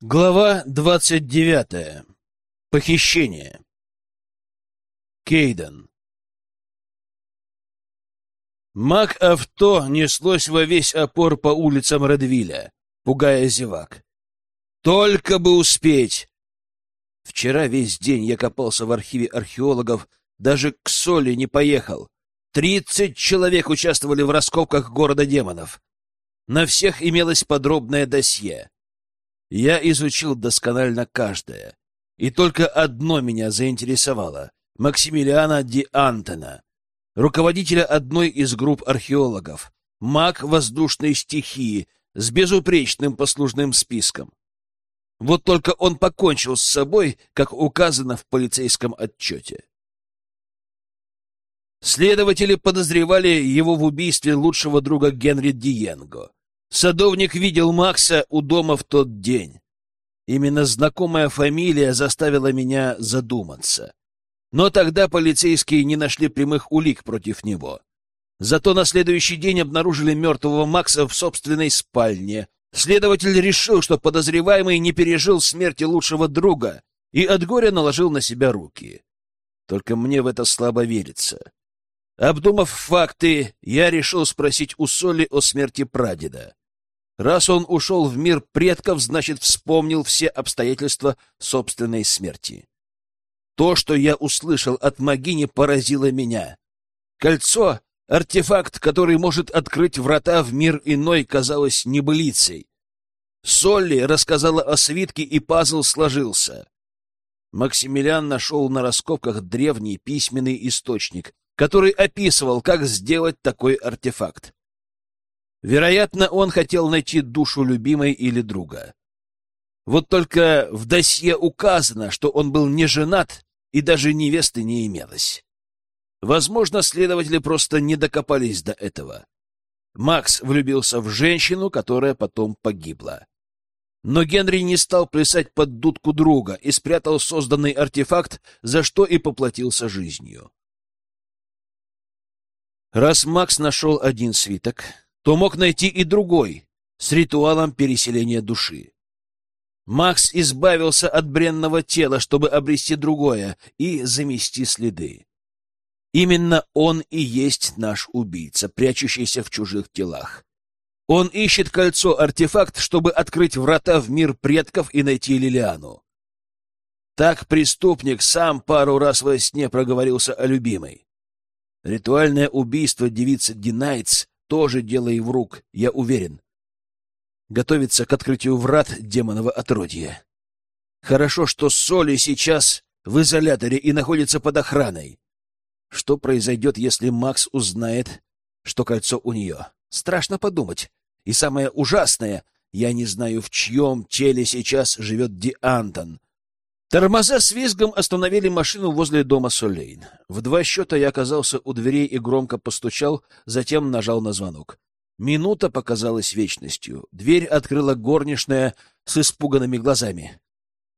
Глава двадцать девятая. Похищение. Кейден. Мак-авто неслось во весь опор по улицам Редвиля, пугая зевак. Только бы успеть! Вчера весь день я копался в архиве археологов, даже к Соли не поехал. Тридцать человек участвовали в раскопках города демонов. На всех имелось подробное досье. Я изучил досконально каждое, и только одно меня заинтересовало — Максимилиана Ди Антона, руководителя одной из групп археологов, маг воздушной стихии с безупречным послужным списком. Вот только он покончил с собой, как указано в полицейском отчете. Следователи подозревали его в убийстве лучшего друга Генри Диенго. Садовник видел Макса у дома в тот день. Именно знакомая фамилия заставила меня задуматься. Но тогда полицейские не нашли прямых улик против него. Зато на следующий день обнаружили мертвого Макса в собственной спальне. Следователь решил, что подозреваемый не пережил смерти лучшего друга и от горя наложил на себя руки. Только мне в это слабо верится. Обдумав факты, я решил спросить у Соли о смерти прадеда. Раз он ушел в мир предков, значит, вспомнил все обстоятельства собственной смерти. То, что я услышал от Магини, поразило меня. Кольцо — артефакт, который может открыть врата в мир иной, казалось небылицей. Солли рассказала о свитке, и пазл сложился. Максимилиан нашел на раскопках древний письменный источник, который описывал, как сделать такой артефакт. Вероятно, он хотел найти душу любимой или друга. Вот только в досье указано, что он был не женат и даже невесты не имелось. Возможно, следователи просто не докопались до этого. Макс влюбился в женщину, которая потом погибла. Но Генри не стал плясать под дудку друга и спрятал созданный артефакт, за что и поплатился жизнью. Раз Макс нашел один свиток, то мог найти и другой с ритуалом переселения души. Макс избавился от бренного тела, чтобы обрести другое и замести следы. Именно он и есть наш убийца, прячущийся в чужих телах. Он ищет кольцо-артефакт, чтобы открыть врата в мир предков и найти Лилиану. Так преступник сам пару раз во сне проговорился о любимой. Ритуальное убийство девицы Динайтс тоже дело в рук, я уверен. Готовится к открытию врат демоново отродья. Хорошо, что Соли сейчас в изоляторе и находится под охраной. Что произойдет, если Макс узнает, что кольцо у нее? Страшно подумать. И самое ужасное, я не знаю, в чьем теле сейчас живет Ди Антон. Тормоза с визгом остановили машину возле дома Солейн. В два счета я оказался у дверей и громко постучал, затем нажал на звонок. Минута показалась вечностью. Дверь открыла горничная с испуганными глазами.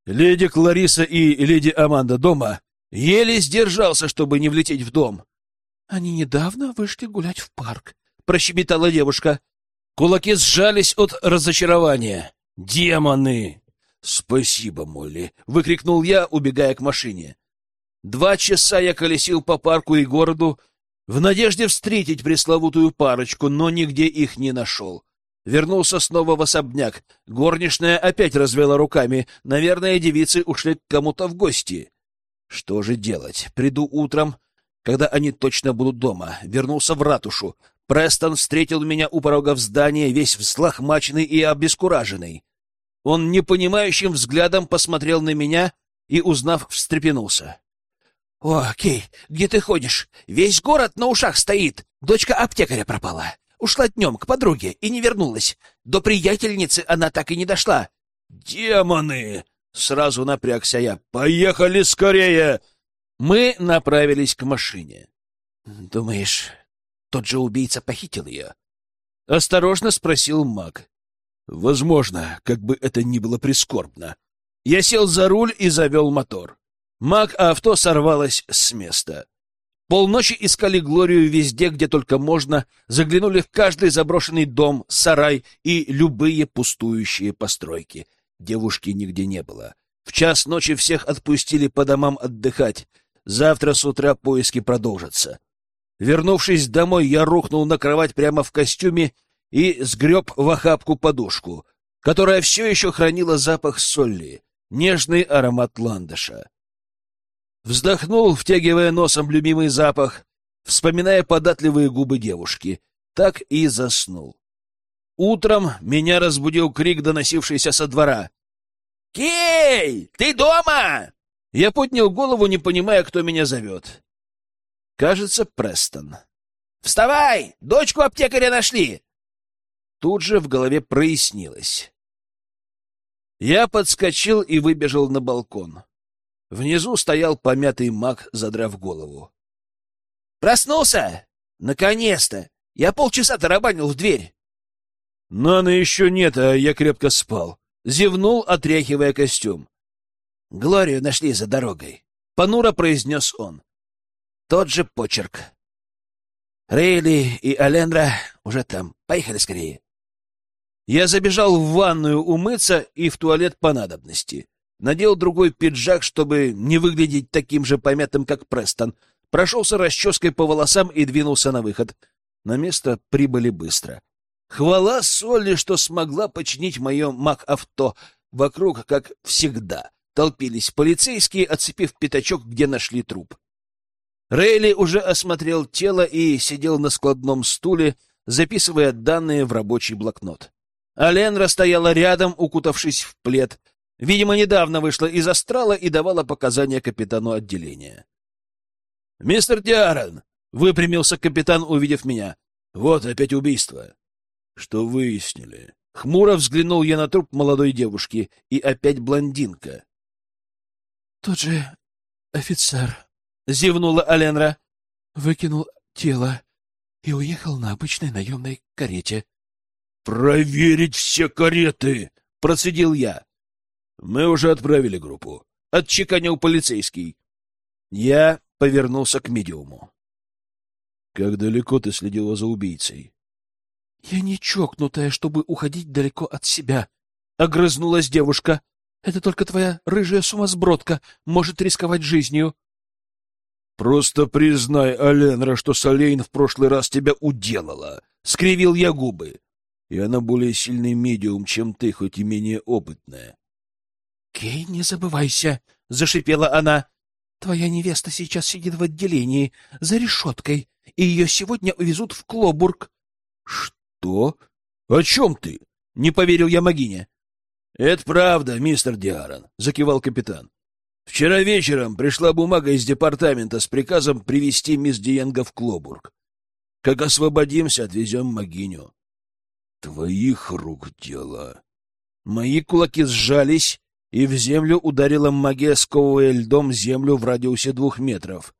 «Леди Клариса и леди Аманда дома?» Еле сдержался, чтобы не влететь в дом. «Они недавно вышли гулять в парк», — прощебетала девушка. Кулаки сжались от разочарования. «Демоны!» «Спасибо, Молли!» — выкрикнул я, убегая к машине. Два часа я колесил по парку и городу в надежде встретить пресловутую парочку, но нигде их не нашел. Вернулся снова в особняк. Горничная опять развела руками. Наверное, девицы ушли к кому-то в гости. Что же делать? Приду утром, когда они точно будут дома. Вернулся в ратушу. Престон встретил меня у порога в здания, весь взлохмаченный и обескураженный. Он непонимающим взглядом посмотрел на меня и, узнав, встрепенулся. — О, Кей, где ты ходишь? Весь город на ушах стоит. Дочка аптекаря пропала. Ушла днем к подруге и не вернулась. До приятельницы она так и не дошла. — Демоны! — сразу напрягся я. — Поехали скорее! Мы направились к машине. — Думаешь, тот же убийца похитил ее? — осторожно спросил маг. Возможно, как бы это ни было прискорбно. Я сел за руль и завел мотор. Маг-авто сорвалось с места. Полночи искали Глорию везде, где только можно, заглянули в каждый заброшенный дом, сарай и любые пустующие постройки. Девушки нигде не было. В час ночи всех отпустили по домам отдыхать. Завтра с утра поиски продолжатся. Вернувшись домой, я рухнул на кровать прямо в костюме и сгреб в охапку подушку, которая все еще хранила запах соли, нежный аромат ландыша. Вздохнул, втягивая носом любимый запах, вспоминая податливые губы девушки. Так и заснул. Утром меня разбудил крик, доносившийся со двора. «Кей, ты дома?» Я поднял голову, не понимая, кто меня зовет. Кажется, Престон. «Вставай! Дочку аптекаря нашли!» Тут же в голове прояснилось. Я подскочил и выбежал на балкон. Внизу стоял помятый маг, задрав голову. «Проснулся? Наконец-то! Я полчаса тарабанил в дверь!» «Наны еще нет, а я крепко спал», — зевнул, отряхивая костюм. «Глорию нашли за дорогой», — понуро произнес он. Тот же почерк. Рейли и Аленра уже там. Поехали скорее. Я забежал в ванную умыться и в туалет по надобности. Надел другой пиджак, чтобы не выглядеть таким же помятым, как Престон. Прошелся расческой по волосам и двинулся на выход. На место прибыли быстро. Хвала Солли, что смогла починить мое маг-авто. Вокруг, как всегда, толпились полицейские, оцепив пятачок, где нашли труп. Рейли уже осмотрел тело и сидел на складном стуле, записывая данные в рабочий блокнот. Аленра стояла рядом, укутавшись в плед. Видимо, недавно вышла из астрала и давала показания капитану отделения. «Мистер Диарон!» — выпрямился капитан, увидев меня. «Вот опять убийство». «Что выяснили?» Хмуро взглянул я на труп молодой девушки, и опять блондинка. «Тот же офицер», — зевнула Аленра. Выкинул тело и уехал на обычной наемной карете. — Проверить все кареты! — процедил я. — Мы уже отправили группу. — отчеканил полицейский. Я повернулся к медиуму. — Как далеко ты следила за убийцей? — Я не чокнутая, чтобы уходить далеко от себя, — огрызнулась девушка. — Это только твоя рыжая сумасбродка может рисковать жизнью. «Просто признай, Аленра, что Солейн в прошлый раз тебя уделала!» — скривил я губы. «И она более сильный медиум, чем ты, хоть и менее опытная». «Кей, не забывайся!» — зашипела она. «Твоя невеста сейчас сидит в отделении, за решеткой, и ее сегодня увезут в Клобург». «Что? О чем ты?» — не поверил я Магине. «Это правда, мистер Диарон», — закивал капитан. Вчера вечером пришла бумага из департамента с приказом привести мисс Диенго в Клобург. Как освободимся, отвезем Магиню. Твоих рук дело. Мои кулаки сжались, и в землю ударила магия, сковывая льдом землю в радиусе двух метров.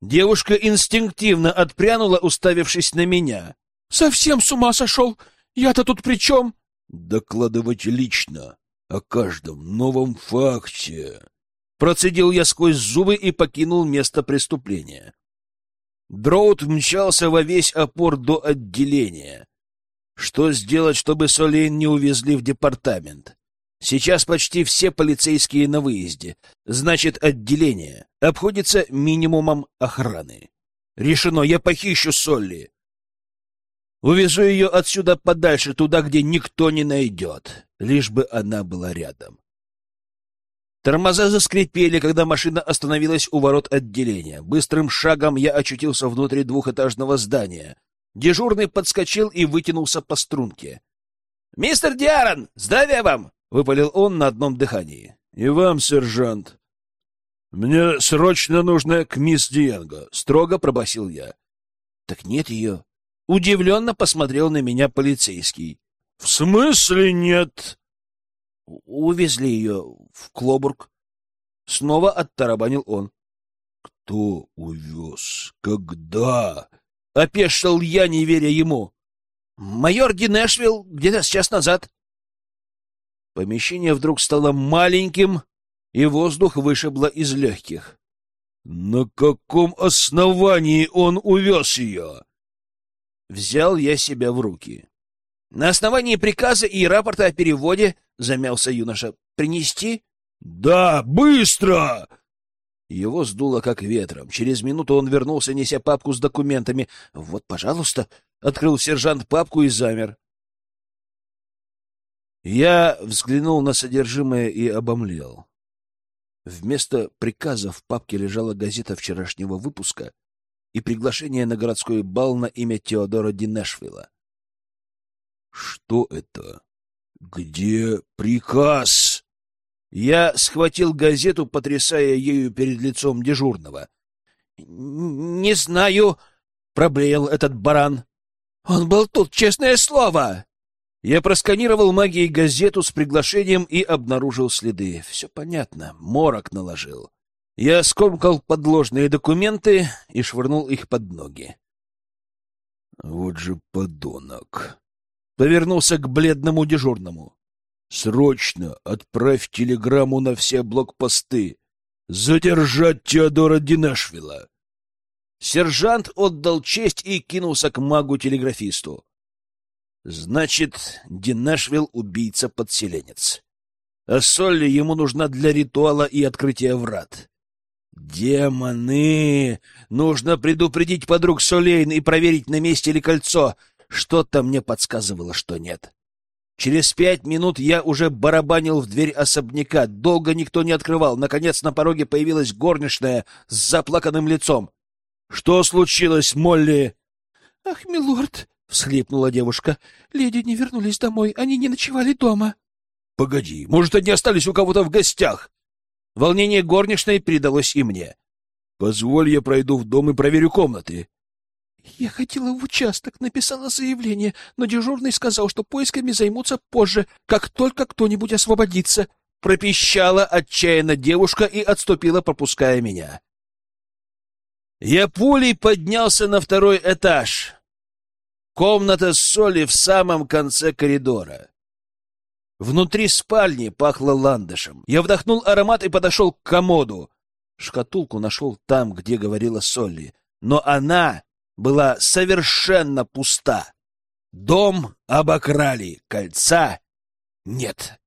Девушка инстинктивно отпрянула, уставившись на меня. — Совсем с ума сошел? Я-то тут при чем? — Докладывать лично о каждом новом факте. Процедил я сквозь зубы и покинул место преступления. Дроут мчался во весь опор до отделения. Что сделать, чтобы Солейн не увезли в департамент? Сейчас почти все полицейские на выезде. Значит, отделение обходится минимумом охраны. Решено, я похищу Солли. Увезу ее отсюда подальше, туда, где никто не найдет, лишь бы она была рядом. Тормоза заскрипели, когда машина остановилась у ворот отделения. Быстрым шагом я очутился внутри двухэтажного здания. Дежурный подскочил и вытянулся по струнке. — Мистер Диарон, здравия вам! — выпалил он на одном дыхании. — И вам, сержант. — Мне срочно нужно к мисс Диенго, — строго пробасил я. — Так нет ее. Удивленно посмотрел на меня полицейский. — В смысле нет? — Увезли ее в Клобург. Снова оттарабанил он. — Кто увез? Когда? — опешил я, не веря ему. — Майор Генешвилл где-то час назад. Помещение вдруг стало маленьким, и воздух вышибло из легких. — На каком основании он увез ее? Взял я себя в руки. На основании приказа и рапорта о переводе замялся юноша. Принести? Да, быстро! Его сдуло как ветром. Через минуту он вернулся, неся папку с документами. Вот, пожалуйста, открыл сержант папку и замер. Я взглянул на содержимое и обомлел. Вместо приказа в папке лежала газета вчерашнего выпуска и приглашение на городской бал на имя Теодора Динешвилла. Что это? Где приказ? Я схватил газету, потрясая ею перед лицом дежурного. — Не знаю, — проблеял этот баран. — Он был тут, честное слово! Я просканировал магией газету с приглашением и обнаружил следы. Все понятно, морок наложил. Я скомкал подложные документы и швырнул их под ноги. Вот же подонок. Повернулся к бледному дежурному. Срочно отправь телеграмму на все блокпосты. Задержать Теодора Динашвила. Сержант отдал честь и кинулся к магу-телеграфисту. Значит, Динашвилл — убийца-подселенец. А Солли ему нужна для ритуала и открытия врат. Демоны! Нужно предупредить подруг Солейн и проверить, на месте ли кольцо. Что-то мне подсказывало, что нет. Через пять минут я уже барабанил в дверь особняка. Долго никто не открывал. Наконец на пороге появилась горничная с заплаканным лицом. — Что случилось, Молли? — Ах, милорд, всхлипнула девушка. Леди не вернулись домой, они не ночевали дома. Погоди, может, они остались у кого-то в гостях? Волнение горничной передалось и мне. Позволь, я пройду в дом и проверю комнаты. Я хотела в участок, написала заявление, но дежурный сказал, что поисками займутся позже, как только кто-нибудь освободится. Пропищала отчаянно девушка и отступила, пропуская меня. Я пулей поднялся на второй этаж. Комната с соли в самом конце коридора. Внутри спальни пахло ландышем. Я вдохнул аромат и подошел к комоду. Шкатулку нашел там, где говорила Солли, но она была совершенно пуста. Дом обокрали, кольца нет.